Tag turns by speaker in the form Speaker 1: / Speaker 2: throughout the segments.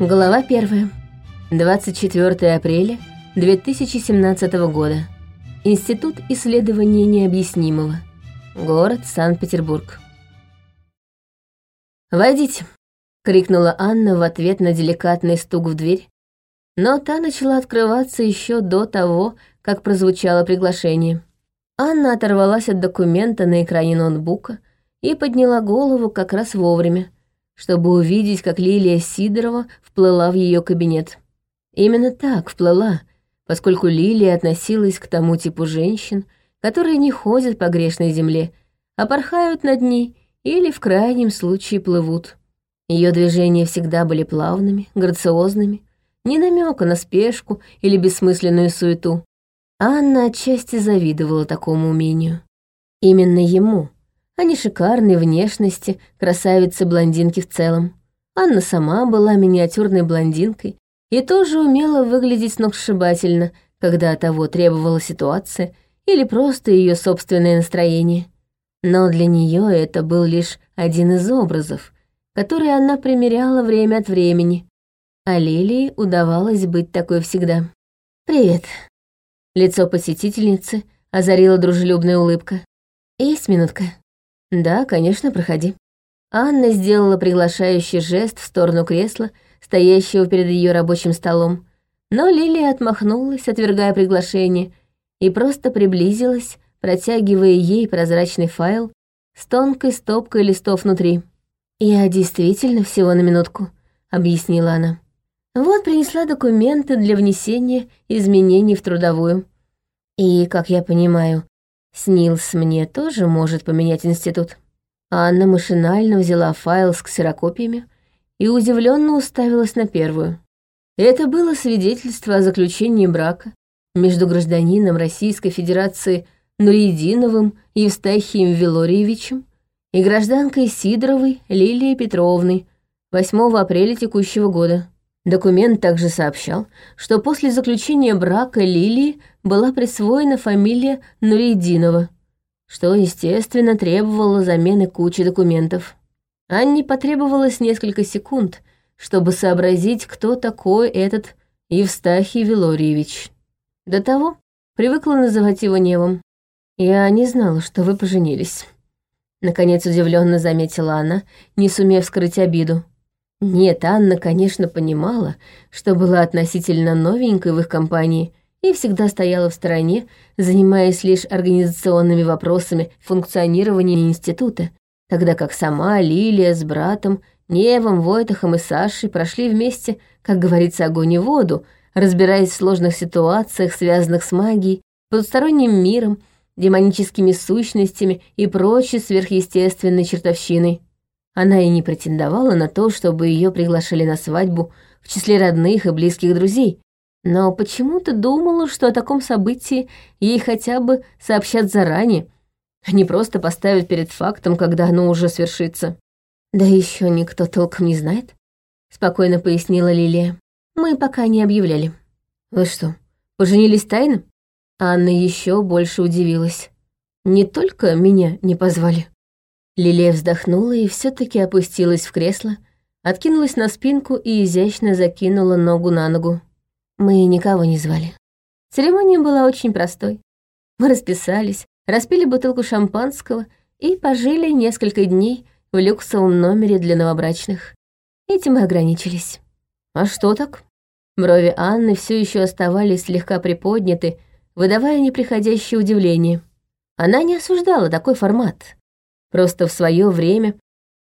Speaker 1: Глава первая. 24 апреля 2017 года. Институт исследования необъяснимого. Город Санкт-Петербург. «Войдите!» — крикнула Анна в ответ на деликатный стук в дверь. Но та начала открываться еще до того, как прозвучало приглашение. Анна оторвалась от документа на экране ноутбука и подняла голову как раз вовремя, чтобы увидеть, как Лилия Сидорова вплыла в ее кабинет. Именно так вплыла, поскольку Лилия относилась к тому типу женщин, которые не ходят по грешной земле, а порхают над ней или в крайнем случае плывут. Ее движения всегда были плавными, грациозными, ни намека на спешку или бессмысленную суету. Анна отчасти завидовала такому умению. Именно ему, а не шикарной внешности красавицы-блондинки в целом. Анна сама была миниатюрной блондинкой и тоже умела выглядеть сногсшибательно, когда того требовала ситуация или просто ее собственное настроение. Но для нее это был лишь один из образов, который она примеряла время от времени, а Лилии удавалось быть такой всегда. «Привет». Лицо посетительницы озарила дружелюбная улыбка. «Есть минутка?» «Да, конечно, проходи». Анна сделала приглашающий жест в сторону кресла, стоящего перед ее рабочим столом, но Лилия отмахнулась, отвергая приглашение, и просто приблизилась, протягивая ей прозрачный файл с тонкой стопкой листов внутри. «Я действительно всего на минутку», — объяснила она. «Вот принесла документы для внесения изменений в трудовую. И, как я понимаю, СНИЛС мне тоже может поменять институт». Анна машинально взяла файл с ксерокопиями и удивленно уставилась на первую. Это было свидетельство о заключении брака между гражданином Российской Федерации Нуридиновым Евстахием Вилорьевичем и гражданкой Сидоровой Лилией Петровной 8 апреля текущего года. Документ также сообщал, что после заключения брака Лилии была присвоена фамилия Нуридинова, что, естественно, требовало замены кучи документов. Анне потребовалось несколько секунд, чтобы сообразить, кто такой этот Евстахий Вилорьевич. До того привыкла называть его Невом. «Я не знала, что вы поженились». Наконец удивленно заметила она, не сумев скрыть обиду. Нет, Анна, конечно, понимала, что была относительно новенькой в их компании и всегда стояла в стороне, занимаясь лишь организационными вопросами функционирования института, тогда как сама Лилия с братом, Невом, Войтахом и Сашей прошли вместе, как говорится, огонь и воду, разбираясь в сложных ситуациях, связанных с магией, потусторонним миром, демоническими сущностями и прочей сверхъестественной чертовщиной. Она и не претендовала на то, чтобы ее приглашали на свадьбу в числе родных и близких друзей, но почему-то думала, что о таком событии ей хотя бы сообщат заранее, а не просто поставят перед фактом, когда оно уже свершится. «Да еще никто толком не знает», — спокойно пояснила Лилия. «Мы пока не объявляли». «Вы что, поженились тайно?» Анна еще больше удивилась. «Не только меня не позвали». Лилия вздохнула и все таки опустилась в кресло, откинулась на спинку и изящно закинула ногу на ногу. Мы никого не звали. Церемония была очень простой. Мы расписались, распили бутылку шампанского и пожили несколько дней в люксовом номере для новобрачных. Этим мы ограничились. А что так? Брови Анны все еще оставались слегка приподняты, выдавая неприходящее удивление. Она не осуждала такой формат. Просто в свое время,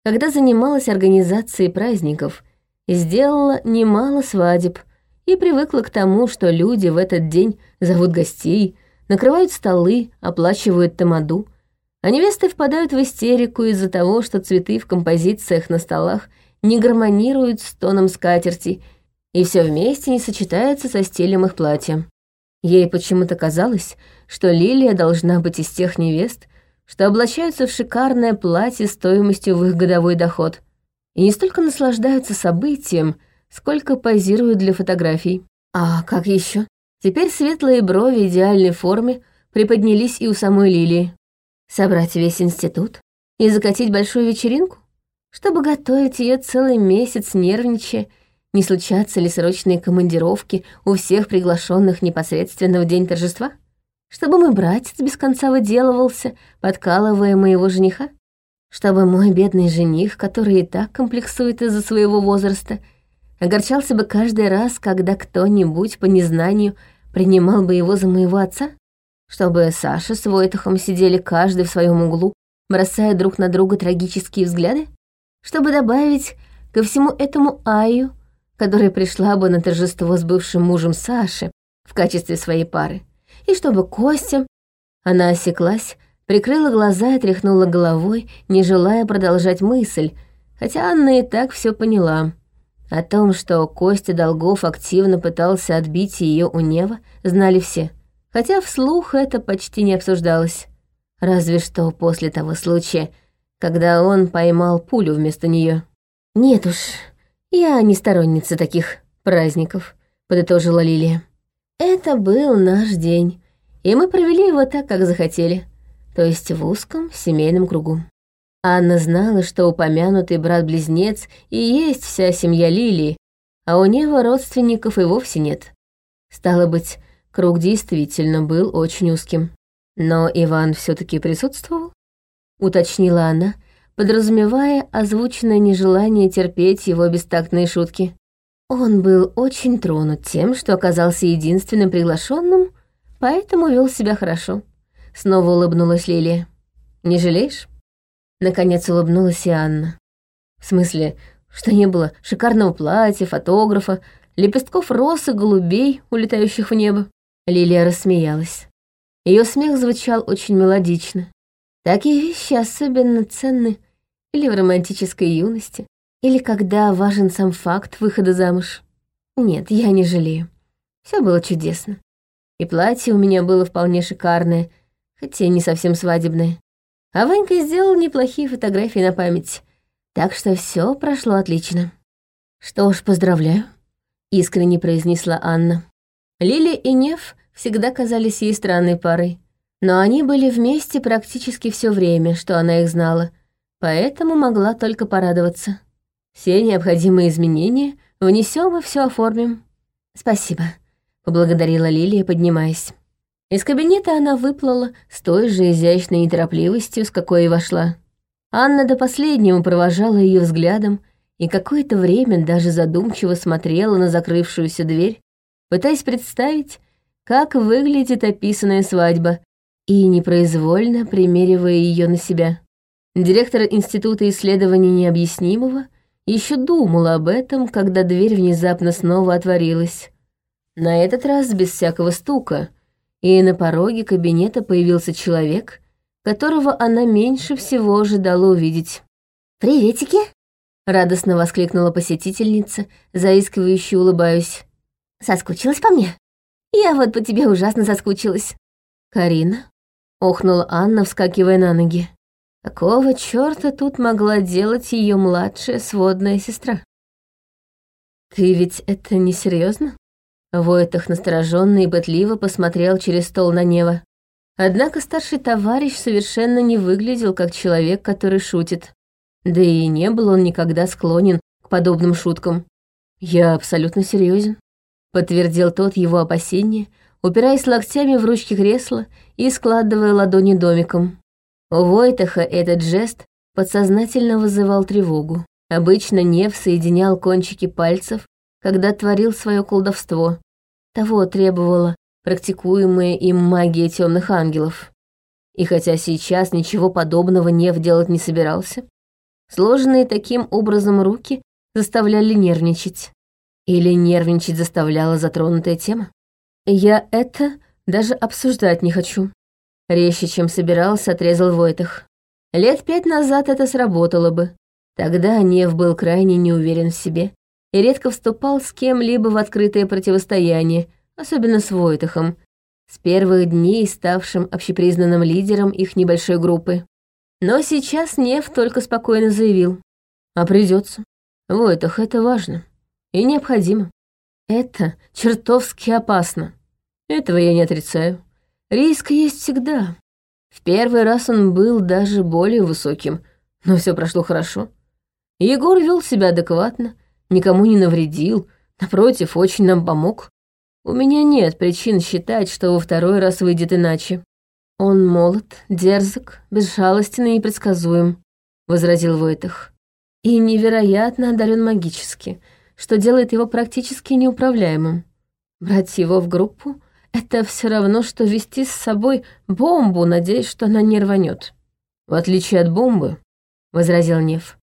Speaker 1: когда занималась организацией праздников, сделала немало свадеб и привыкла к тому, что люди в этот день зовут гостей, накрывают столы, оплачивают тамаду, а невесты впадают в истерику из-за того, что цветы в композициях на столах не гармонируют с тоном скатерти, и все вместе не сочетается со стилем их платья. Ей почему-то казалось, что Лилия должна быть из тех невест, что облачаются в шикарное платье стоимостью в их годовой доход, и не столько наслаждаются событием, сколько позируют для фотографий. А как еще? Теперь светлые брови идеальной форме приподнялись и у самой Лилии. Собрать весь институт и закатить большую вечеринку? Чтобы готовить ее целый месяц, нервничая Не случатся ли срочные командировки у всех приглашенных непосредственно в день торжества? Чтобы мой братец без конца выделывался, подкалывая моего жениха? Чтобы мой бедный жених, который и так комплексует из-за своего возраста, огорчался бы каждый раз, когда кто-нибудь по незнанию принимал бы его за моего отца? Чтобы Саша с Войтухом сидели каждый в своем углу, бросая друг на друга трагические взгляды? Чтобы добавить ко всему этому Аю, которая пришла бы на торжество с бывшим мужем Саши в качестве своей пары, и чтобы Костя... Она осеклась, прикрыла глаза и тряхнула головой, не желая продолжать мысль, хотя Анна и так все поняла. О том, что Костя Долгов активно пытался отбить ее у Нева, знали все, хотя вслух это почти не обсуждалось. Разве что после того случая, когда он поймал пулю вместо нее. «Нет уж, я не сторонница таких праздников», — подытожила Лилия. «Это был наш день, и мы провели его так, как захотели, то есть в узком семейном кругу». Анна знала, что упомянутый брат-близнец и есть вся семья Лилии, а у него родственников и вовсе нет. Стало быть, круг действительно был очень узким. Но Иван все таки присутствовал? Уточнила она, подразумевая озвученное нежелание терпеть его бестактные шутки. Он был очень тронут тем, что оказался единственным приглашенным, поэтому вел себя хорошо. Снова улыбнулась Лилия. «Не жалеешь?» Наконец улыбнулась и Анна. В смысле, что не было шикарного платья, фотографа, лепестков роз и голубей, улетающих в небо. Лилия рассмеялась. Ее смех звучал очень мелодично. Такие вещи особенно ценны или в романтической юности, или когда важен сам факт выхода замуж. Нет, я не жалею. Все было чудесно. И платье у меня было вполне шикарное, хотя не совсем свадебное. А Ванька сделал неплохие фотографии на память, так что все прошло отлично. Что ж, поздравляю, искренне произнесла Анна. Лили и Нев всегда казались ей странной парой, но они были вместе практически все время, что она их знала, поэтому могла только порадоваться. Все необходимые изменения внесем и все оформим. Спасибо, поблагодарила Лилия, поднимаясь. Из кабинета она выплыла с той же изящной неторопливостью, с какой и вошла. Анна до последнего провожала ее взглядом и какое-то время даже задумчиво смотрела на закрывшуюся дверь, пытаясь представить, как выглядит описанная свадьба, и непроизвольно примеривая ее на себя. Директор Института исследований необъяснимого еще думала об этом, когда дверь внезапно снова отворилась. На этот раз без всякого стука — и на пороге кабинета появился человек, которого она меньше всего ожидала увидеть. «Приветики!» — радостно воскликнула посетительница, заискивающе улыбаясь. «Соскучилась по мне? Я вот по тебе ужасно соскучилась». «Карина?» — охнула Анна, вскакивая на ноги. Какого чёрта тут могла делать ее младшая сводная сестра? «Ты ведь это не серьезно? Войтах настороженно и пытливо посмотрел через стол на Нева. Однако старший товарищ совершенно не выглядел как человек, который шутит. Да и не был он никогда склонен к подобным шуткам. «Я абсолютно серьезен, подтвердил тот его опасения, упираясь локтями в ручки кресла и складывая ладони домиком. У Войтаха этот жест подсознательно вызывал тревогу. Обычно Нев соединял кончики пальцев когда творил свое колдовство. Того требовала практикуемая им магия темных ангелов. И хотя сейчас ничего подобного Нев делать не собирался, сложенные таким образом руки заставляли нервничать. Или нервничать заставляла затронутая тема. Я это даже обсуждать не хочу. Резче, чем собирался, отрезал Войтах. Лет пять назад это сработало бы. Тогда Нев был крайне не уверен в себе и редко вступал с кем-либо в открытое противостояние, особенно с Войтахом, с первых дней ставшим общепризнанным лидером их небольшой группы. Но сейчас Нев только спокойно заявил. А придется. Войтах, это важно. И необходимо. Это чертовски опасно. Этого я не отрицаю. Риск есть всегда. В первый раз он был даже более высоким, но все прошло хорошо. Егор вел себя адекватно, никому не навредил, напротив, очень нам помог. У меня нет причин считать, что во второй раз выйдет иначе. Он молод, дерзок, безжалостен и непредсказуем, возразил Войтах. И невероятно одарен магически, что делает его практически неуправляемым. Брать его в группу — это все равно, что вести с собой бомбу, надеясь, что она не рванет. В отличие от бомбы, — возразил Нев, —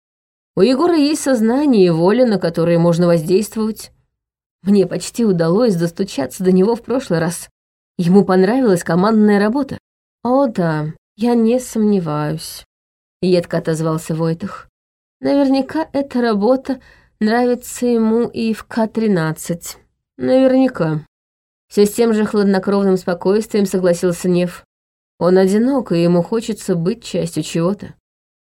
Speaker 1: у Егора есть сознание и воля, на которые можно воздействовать. Мне почти удалось достучаться до него в прошлый раз. Ему понравилась командная работа. «О да, я не сомневаюсь», — едко отозвался Войтах. «Наверняка эта работа нравится ему и в К-13. Наверняка». Все с тем же хладнокровным спокойствием согласился Нев. Он одинок, и ему хочется быть частью чего-то.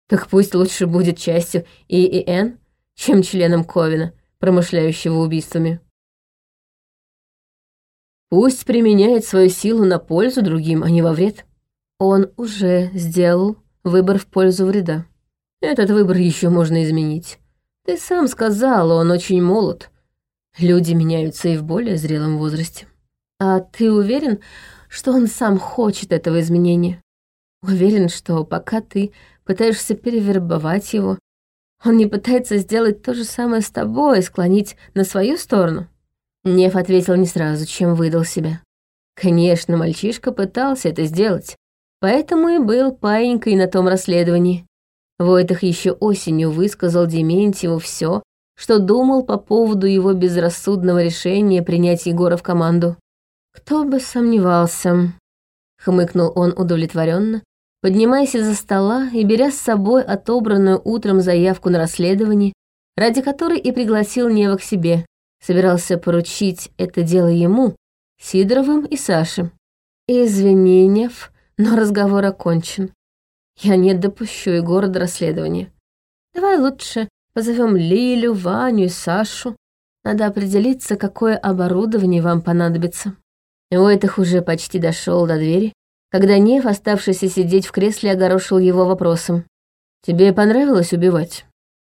Speaker 1: Так пусть лучше будет частью ИИН, чем членом Ковина, промышляющего убийствами. Пусть применяет свою силу на пользу другим, а не во вред. Он уже сделал выбор в пользу вреда. Этот выбор еще можно изменить. Ты сам сказал, он очень молод. Люди меняются и в более зрелом возрасте. А ты уверен, что он сам хочет этого изменения? Уверен, что пока ты пытаешься перевербовать его, он не пытается сделать то же самое с тобой, склонить на свою сторону? Нев ответил не сразу, чем выдал себя. Конечно, мальчишка пытался это сделать, поэтому и был паинькой на том расследовании. Войтах еще осенью высказал Дементьеву все, что думал по поводу его безрассудного решения принять Егора в команду. «Кто бы сомневался», — хмыкнул он удовлетворенно, поднимаясь из-за стола и беря с собой отобранную утром заявку на расследование, ради которой и пригласил Нева к себе, собирался поручить это дело ему, Сидоровым и Саше. Извини, Нев, но разговор окончен. Я не допущу Егора до расследования. Давай лучше позовем Лилю, Ваню и Сашу. Надо определиться, какое оборудование вам понадобится. Войтах уже почти дошел до двери, когда Нев, оставшийся сидеть в кресле, огорошил его вопросом. «Тебе понравилось убивать?»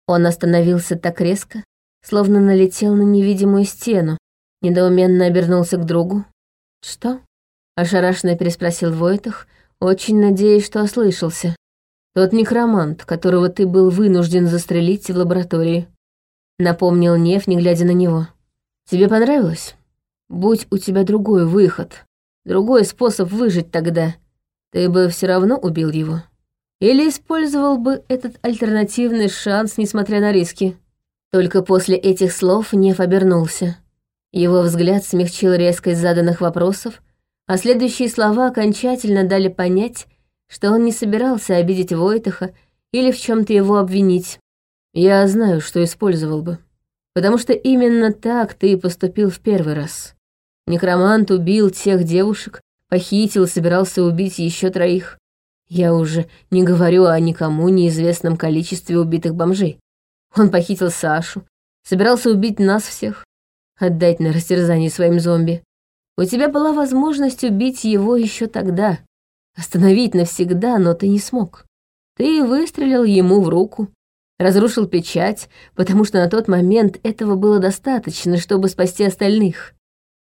Speaker 1: Он остановился так резко, словно налетел на невидимую стену, недоуменно обернулся к другу. «Что?» — ошарашенно переспросил Войтах, очень надеясь, что ослышался. «Тот некромант, которого ты был вынужден застрелить в лаборатории», — напомнил Нев, не глядя на него. «Тебе понравилось? Будь у тебя другой выход, другой способ выжить тогда, ты бы все равно убил его. Или использовал бы этот альтернативный шанс, несмотря на риски?» Только после этих слов Нев обернулся. Его взгляд смягчил резкость заданных вопросов, а следующие слова окончательно дали понять, что он не собирался обидеть Войтаха или в чем то его обвинить. «Я знаю, что использовал бы. Потому что именно так ты и поступил в первый раз. Некромант убил тех девушек, похитил, собирался убить еще троих. Я уже не говорю о никому неизвестном количестве убитых бомжей. Он похитил Сашу, собирался убить нас всех, отдать на растерзание своим зомби. У тебя была возможность убить его еще тогда, остановить навсегда, но ты не смог. Ты выстрелил ему в руку, разрушил печать, потому что на тот момент этого было достаточно, чтобы спасти остальных.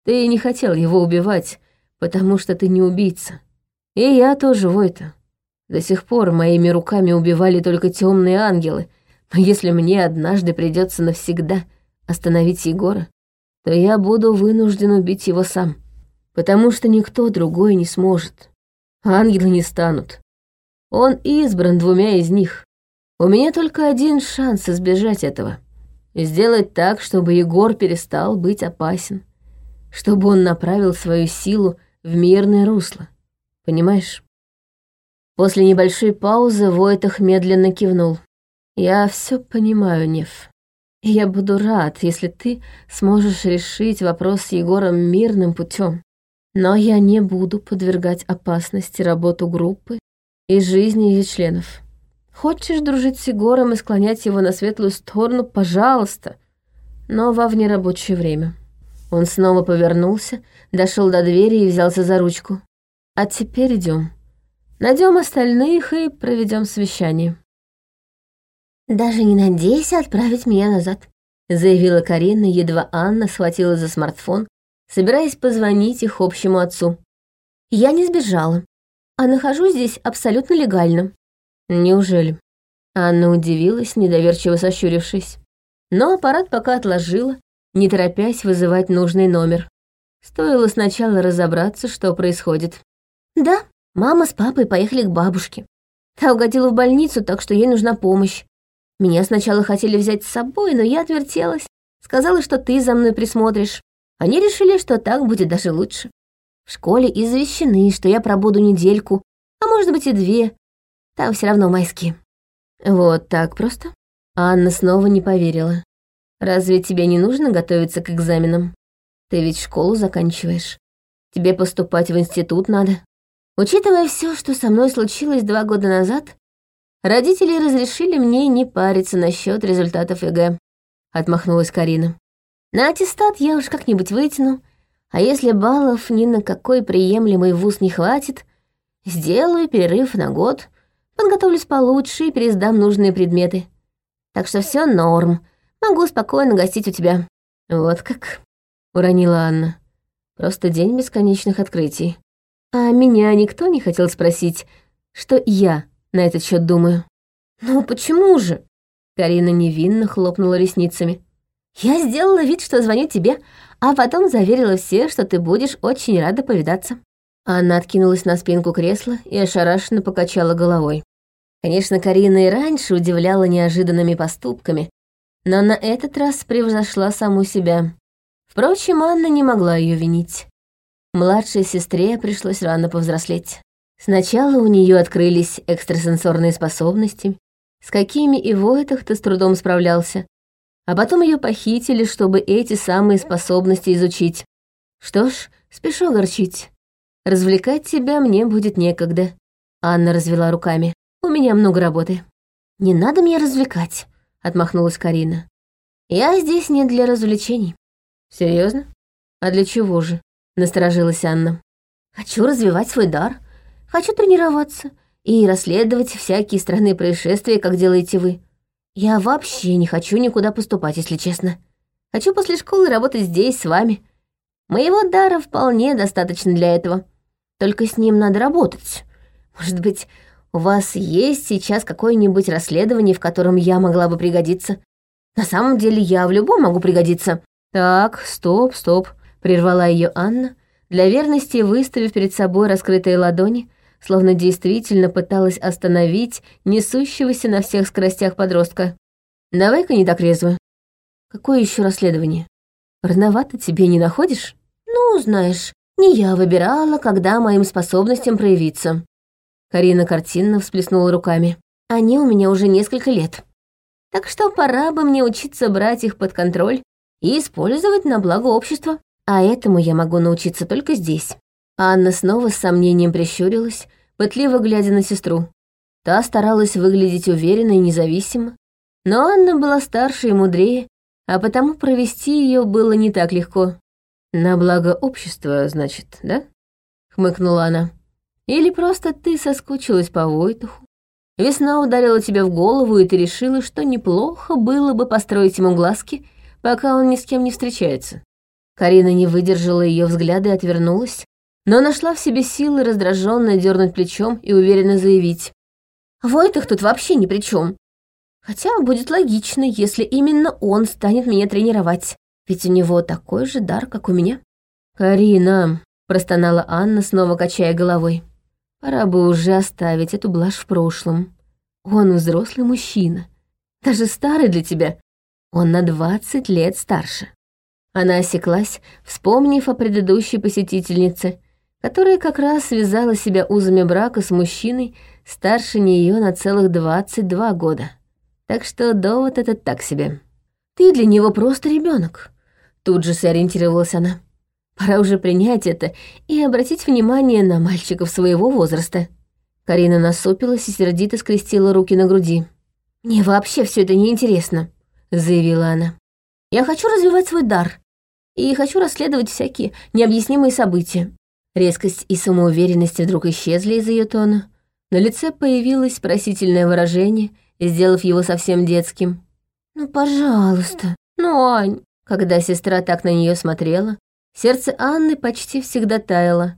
Speaker 1: Ты не хотел его убивать, потому что ты не убийца. И я тоже, Войта. До сих пор моими руками убивали только темные ангелы — но если мне однажды придется навсегда остановить Егора, то я буду вынужден убить его сам, потому что никто другой не сможет. Ангелы не станут. Он избран двумя из них. У меня только один шанс избежать этого. Сделать так, чтобы Егор перестал быть опасен. Чтобы он направил свою силу в мирное русло. Понимаешь? После небольшой паузы Войтах медленно кивнул. Я все понимаю, Нев. Я буду рад, если ты сможешь решить вопрос с Егором мирным путем. Но я не буду подвергать опасности работу группы и жизни ее членов. Хочешь дружить с Егором и склонять его на светлую сторону, пожалуйста, но во внерабочее время. Он снова повернулся, дошел до двери и взялся за ручку. А теперь идем. Найдем остальных и проведем совещание.
Speaker 2: Даже не надейся отправить меня назад.
Speaker 1: заявила Карина, едва Анна схватила за смартфон, собираясь позвонить их общему отцу. «Я не сбежала, а нахожусь здесь абсолютно легально». «Неужели?» Анна удивилась, недоверчиво сощурившись. Но аппарат пока отложила, не торопясь вызывать нужный номер. Стоило сначала разобраться, что происходит. «Да, мама с папой поехали к бабушке. Та угодила в больницу, так что ей нужна помощь. Меня сначала хотели взять с собой, но я отвертелась. Сказала, что ты за мной присмотришь. Они решили, что так будет даже лучше. В школе извещены, что я пробуду недельку, а может быть и две. Там все равно майские. Вот так просто? Анна снова не поверила. Разве тебе не нужно готовиться к экзаменам? Ты ведь школу заканчиваешь. Тебе поступать в институт надо. Учитывая все, что со мной случилось два года назад, родители разрешили мне не париться насчет результатов ЕГЭ. Отмахнулась Карина. На аттестат я уж как-нибудь вытяну, а если баллов ни на какой приемлемый вуз не хватит, сделаю перерыв на год, подготовлюсь получше и пересдам нужные предметы. Так что все норм, могу спокойно гостить у тебя. Вот как, уронила Анна. Просто день бесконечных открытий. А меня никто не хотел спросить, что я на этот счет думаю. Ну почему же? Карина невинно хлопнула ресницами. Я сделала вид, что звоню тебе, а потом заверила всех, что ты будешь очень рада повидаться. Она откинулась на спинку кресла и ошарашенно покачала головой. Конечно, Карина и раньше удивляла неожиданными поступками, но на этот раз превзошла саму себя. Впрочем, Анна не могла ее винить. Младшей сестре пришлось рано повзрослеть. Сначала у нее открылись экстрасенсорные способности, с какими и Войтах-то с трудом справлялся, а потом ее похитили, чтобы эти самые способности изучить. Что ж, спешу огорчить. Развлекать тебя мне будет некогда. Анна развела руками. У меня много работы. Не надо меня развлекать, отмахнулась Карина. Я здесь не для развлечений. Серьезно? А для чего же? Насторожилась Анна. Хочу развивать свой дар. Хочу тренироваться и расследовать всякие странные происшествия, как делаете вы. Я вообще не хочу никуда поступать, если честно. Хочу после школы работать здесь, с вами. Моего дара вполне достаточно для этого. Только с ним надо работать. Может быть, у вас есть сейчас какое-нибудь расследование, в котором я могла бы пригодиться? На самом деле я в любом могу пригодиться. Так, стоп, стоп. Прервала ее Анна, для верности выставив перед собой раскрытые ладони, словно действительно пыталась остановить несущегося на всех скоростях подростка. «Давай-ка не так резво. Какое еще расследование? Рановато тебе не находишь? Ну, знаешь, не я выбирала, когда моим способностям проявиться». Карина картинно всплеснула руками. «Они у меня уже несколько лет. Так что пора бы мне учиться брать их под контроль и использовать на благо общества. А этому я могу научиться только здесь. Анна снова с сомнением прищурилась, пытливо глядя на сестру. Та старалась выглядеть уверенно и независимо, но Анна была старше и мудрее, а потому провести ее было не так легко. «На благо общества, значит, да?» — хмыкнула она. «Или просто ты соскучилась по Войтуху? Весна ударила тебя в голову, и ты решила, что неплохо было бы построить ему глазки, пока он ни с кем не встречается. Карина не выдержала ее взгляда и отвернулась, но нашла в себе силы раздраженно дернуть плечом и уверенно заявить. «Войтах тут вообще ни при чем. Хотя будет логично, если именно он станет меня тренировать, ведь у него такой же дар, как у меня». «Карина», — простонала Анна, снова качая головой, «пора бы уже оставить эту блажь в прошлом. Он взрослый мужчина, даже старый для тебя. Он на двадцать лет старше». Она осеклась, вспомнив о предыдущей посетительнице, которая как раз связала себя узами брака с мужчиной старше нее на целых двадцать два года. Так что довод этот так себе. «Ты для него просто ребенок. Тут же сориентировалась она. «Пора уже принять это и обратить внимание на мальчиков своего возраста». Карина насупилась и сердито скрестила руки на груди. «Мне вообще все это неинтересно», — заявила она. «Я хочу развивать свой дар, и хочу расследовать всякие необъяснимые события». Резкость и самоуверенность вдруг исчезли из ее тона. На лице появилось просительное выражение, сделав его совсем детским. «Ну, пожалуйста, «Ну, Ань...» Когда сестра так на нее смотрела, сердце Анны почти всегда таяло.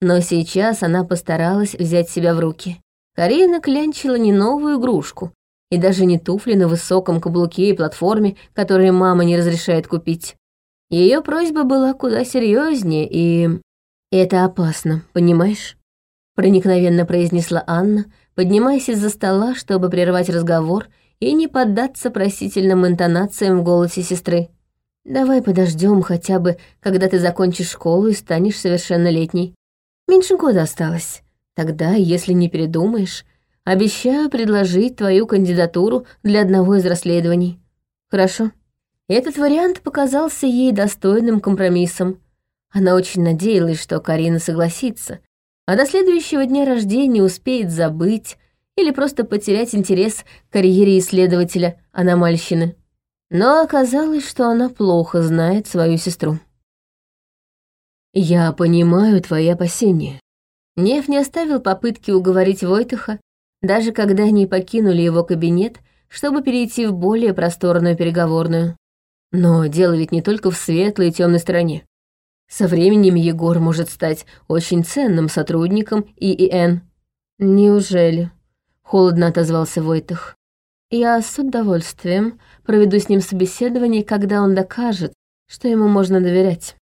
Speaker 1: Но сейчас она постаралась взять себя в руки. Карина клянчила не новую игрушку, и даже не туфли на высоком каблуке и платформе, которые мама не разрешает купить. Ее просьба была куда серьезнее, и... «Это опасно, понимаешь?» Проникновенно произнесла Анна, поднимаясь из-за стола, чтобы прервать разговор и не поддаться просительным интонациям в голосе сестры. «Давай подождем хотя бы, когда ты закончишь школу и станешь совершеннолетней. Меньше года осталось. Тогда, если не передумаешь, обещаю предложить твою кандидатуру для одного из расследований. Хорошо?» Этот вариант показался ей достойным компромиссом. Она очень надеялась, что Карина согласится, а до следующего дня рождения успеет забыть или просто потерять интерес к карьере исследователя аномальщины. Но оказалось, что она плохо знает свою сестру. «Я понимаю твои опасения». Нев не оставил попытки уговорить Войтаха, даже когда они покинули его кабинет, чтобы перейти в более просторную переговорную. Но дело ведь не только в светлой и темной стороне. Со временем Егор может стать очень ценным сотрудником ИИН. Неужели? Холодно отозвался Войтах. Я с удовольствием проведу с ним собеседование, когда он докажет, что ему можно доверять.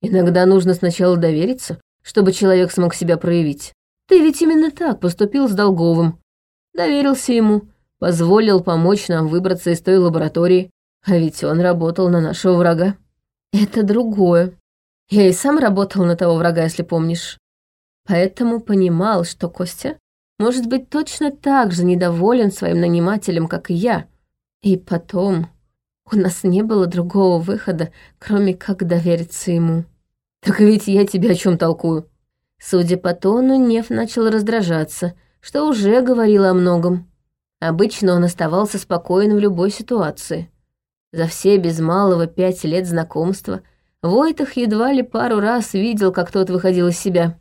Speaker 1: Иногда нужно сначала довериться, чтобы человек смог себя проявить. Ты ведь именно так поступил с Долговым. Доверился ему, позволил помочь нам выбраться из той лаборатории. А ведь он работал на нашего врага. Это другое. Я и сам работал на того врага, если помнишь. Поэтому понимал, что Костя может быть точно так же недоволен своим нанимателем, как и я. И потом, у нас не было другого выхода, кроме как довериться ему. Так ведь я тебе о чем толкую. Судя по тону, Нев начал раздражаться, что уже говорило о многом. Обычно он оставался спокоен в любой ситуации. За все без малого пять лет знакомства Войтах едва ли пару раз видел, как тот выходил из себя.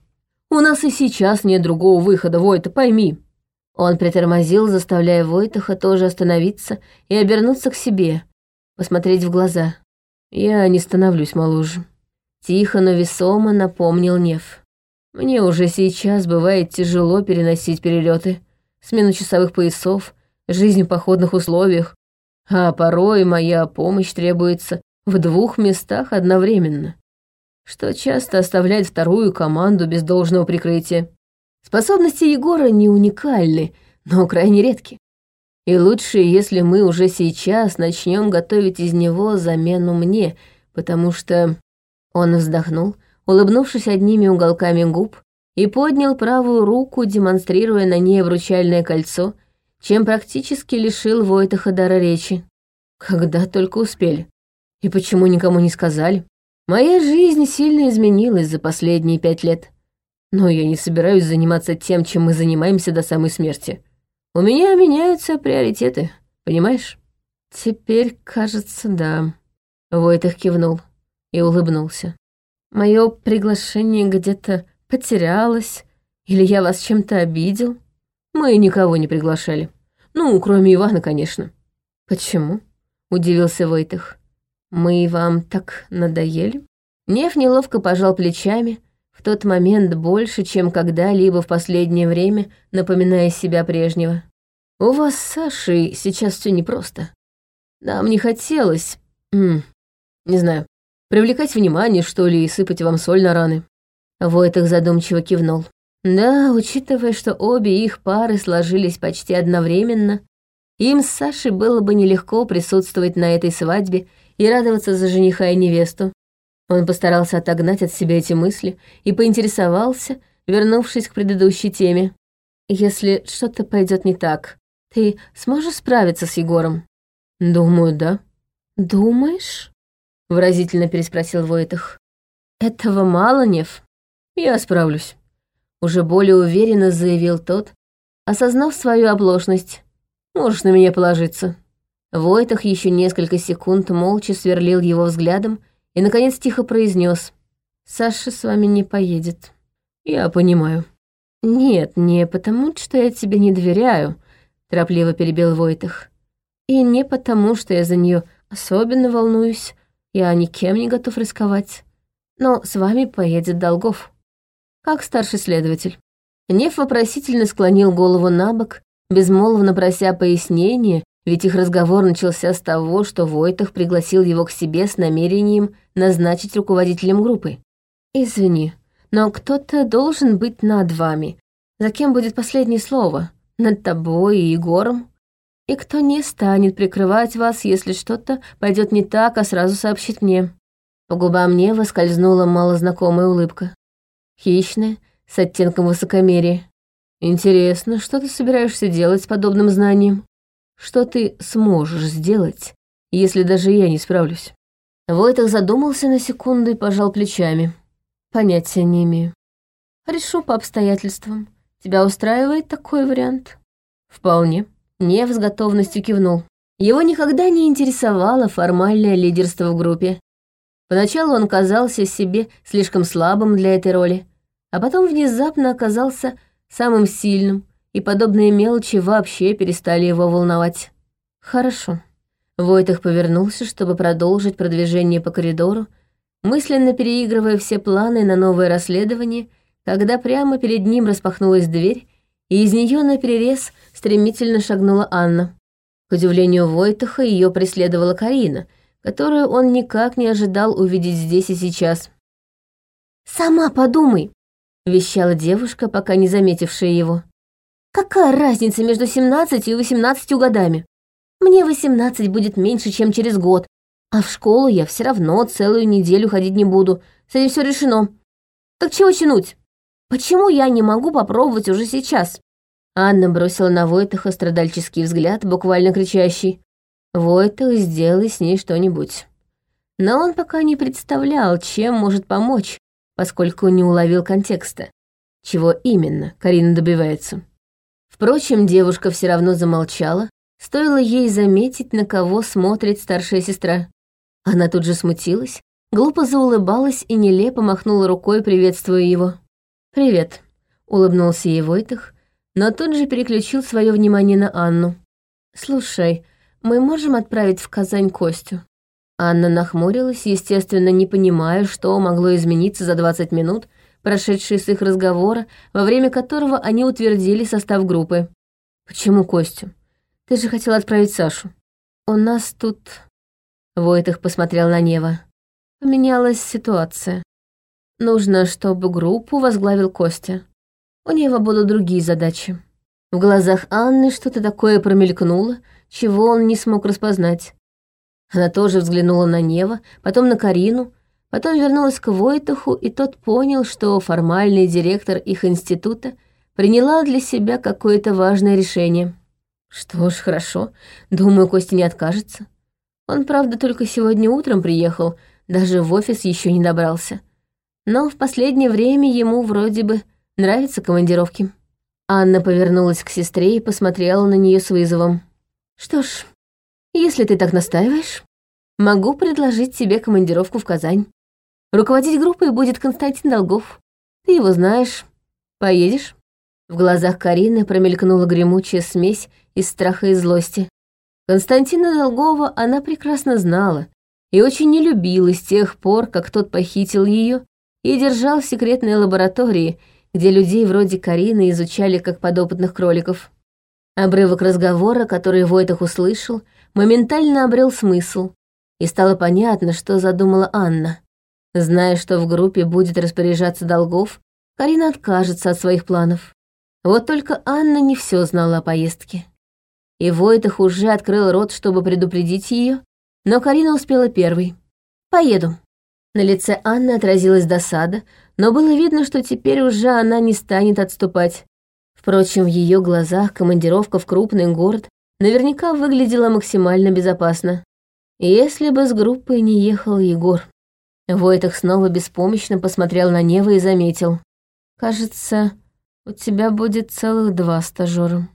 Speaker 1: «У нас и сейчас нет другого выхода, Войта, пойми». Он притормозил, заставляя Войтаха тоже остановиться и обернуться к себе, посмотреть в глаза. «Я не становлюсь моложе». Тихо, но весомо напомнил Нев. «Мне уже сейчас бывает тяжело переносить перелеты, смену часовых поясов, жизнь в походных условиях, а порой моя помощь требуется в двух местах одновременно, что часто оставляет вторую команду без должного прикрытия. Способности Егора не уникальны, но крайне редки. И лучше, если мы уже сейчас начнем готовить из него замену мне, потому что... Он вздохнул, улыбнувшись одними уголками губ, и поднял правую руку, демонстрируя на ней обручальное кольцо — чем практически лишил Войтаха дара речи. Когда только успели. И почему никому не сказали? Моя жизнь сильно изменилась за последние пять лет. Но я не собираюсь заниматься тем, чем мы занимаемся до самой смерти. У меня меняются приоритеты, понимаешь? Теперь, кажется, да. Войтах кивнул и улыбнулся. Мое приглашение где-то потерялось, или я вас чем-то обидел? Мы никого не приглашали. Ну, кроме Ивана, конечно. Почему? Удивился Войтых. Мы вам так надоели? Нев неловко пожал плечами, в тот момент больше, чем когда-либо в последнее время, напоминая себя прежнего. У вас с Сашей сейчас все непросто. Нам не хотелось, не знаю, привлекать внимание, что ли, и сыпать вам соль на раны. Войтых задумчиво кивнул. Да, учитывая, что обе их пары сложились почти одновременно, им с Сашей было бы нелегко присутствовать на этой свадьбе и радоваться за жениха и невесту. Он постарался отогнать от себя эти мысли и поинтересовался, вернувшись к предыдущей теме. «Если что-то пойдет не так, ты сможешь справиться с Егором?» «Думаю, да». «Думаешь?» — выразительно переспросил Войтах. «Этого мало, Нев?» «Я справлюсь» уже более уверенно заявил тот, осознав свою оплошность. «Можешь на меня положиться». Войтах еще несколько секунд молча сверлил его взглядом и, наконец, тихо произнес: «Саша с вами не поедет». «Я понимаю». «Нет, не потому, что я тебе не доверяю», — торопливо перебил Войтах. «И не потому, что я за нее особенно волнуюсь. Я никем не готов рисковать. Но с вами поедет Долгов. Как старший следователь. Нев вопросительно склонил голову на бок, безмолвно прося пояснения, ведь их разговор начался с того, что Войтах пригласил его к себе с намерением назначить руководителем группы. «Извини, но кто-то должен быть над вами. За кем будет последнее слово? Над тобой и Егором? И кто не станет прикрывать вас, если что-то пойдет не так, а сразу сообщит мне?» По губам Нева скользнула малознакомая улыбка. Хищная, с оттенком высокомерия. «Интересно, что ты собираешься делать с подобным знанием? Что ты сможешь сделать, если даже я не справлюсь?» Войтах задумался на секунду и пожал плечами. «Понятия не имею. Решу по обстоятельствам. Тебя устраивает такой вариант?» «Вполне». Нев с готовностью кивнул. Его никогда не интересовало формальное лидерство в группе. Поначалу он казался себе слишком слабым для этой роли, а потом внезапно оказался самым сильным, и подобные мелочи вообще перестали его волновать. Хорошо. Войтах повернулся, чтобы продолжить продвижение по коридору, мысленно переигрывая все планы на новое расследование, когда прямо перед ним распахнулась дверь, и из нее наперерез стремительно шагнула Анна. К удивлению Войтаха ее преследовала Карина, которую он никак не ожидал увидеть здесь и сейчас. «Сама подумай!» вещала девушка, пока не заметившая его. «Какая разница между 17 и 18 годами? Мне 18 будет меньше, чем через год, а в школу я все равно целую неделю ходить не буду. С этим все решено. Так чего тянуть? Почему я не могу попробовать уже сейчас?» Анна бросила на Войтаха страдальческий взгляд, буквально кричащий. «Войтах, сделай с ней что-нибудь». Но он пока не представлял, чем может помочь, поскольку не уловил контекста. Чего именно Карина добивается. Впрочем, девушка все равно замолчала, стоило ей заметить, на кого смотрит старшая сестра. Она тут же смутилась, глупо заулыбалась и нелепо махнула рукой, приветствуя его. «Привет», — улыбнулся ей Войтах, но тут же переключил свое внимание на Анну. «Слушай, мы можем отправить в Казань Костю?» Анна нахмурилась, естественно, не понимая, что могло измениться за 20 минут, прошедшие с их разговора, во время которого они утвердили состав группы. «Почему Костю? Ты же хотел отправить Сашу. У нас тут...» Войтых посмотрел на Нева. Поменялась ситуация. Нужно, чтобы группу возглавил Костя. У Нева будут другие задачи. В глазах Анны что-то такое промелькнуло, чего он не смог распознать. Она тоже взглянула на Нева, потом на Карину, потом вернулась к Войтаху, и тот понял, что формальный директор их института приняла для себя какое-то важное решение. Что ж, хорошо. Думаю, Костя не откажется. Он, правда, только сегодня утром приехал, даже в офис еще не добрался. Но в последнее время ему вроде бы нравятся командировки. Анна повернулась к сестре и посмотрела на нее с вызовом. «Что ж, если ты так настаиваешь, могу предложить тебе командировку в Казань. Руководить группой будет Константин Долгов. Ты его знаешь. Поедешь?» В глазах Карины промелькнула гремучая смесь из страха и злости. Константина Долгова она прекрасно знала и очень не любила с тех пор, как тот похитил ее и держал в секретной лаборатории, где людей вроде Карины изучали как подопытных кроликов. Обрывок разговора, который Войтах услышал, моментально обрел смысл, и стало понятно, что задумала Анна. Зная, что в группе будет распоряжаться долгов, Карина откажется от своих планов. Вот только Анна не все знала о поездке. И Войтах уже открыл рот, чтобы предупредить ее, но Карина успела первой. «Поеду». На лице Анны отразилась досада, но было видно, что теперь уже она не станет отступать. Впрочем, в ее глазах командировка в крупный город наверняка выглядела максимально безопасно. Если бы с группой не ехал Егор. Войтах снова беспомощно посмотрел на Нева и заметил. «Кажется, у тебя будет целых два стажера».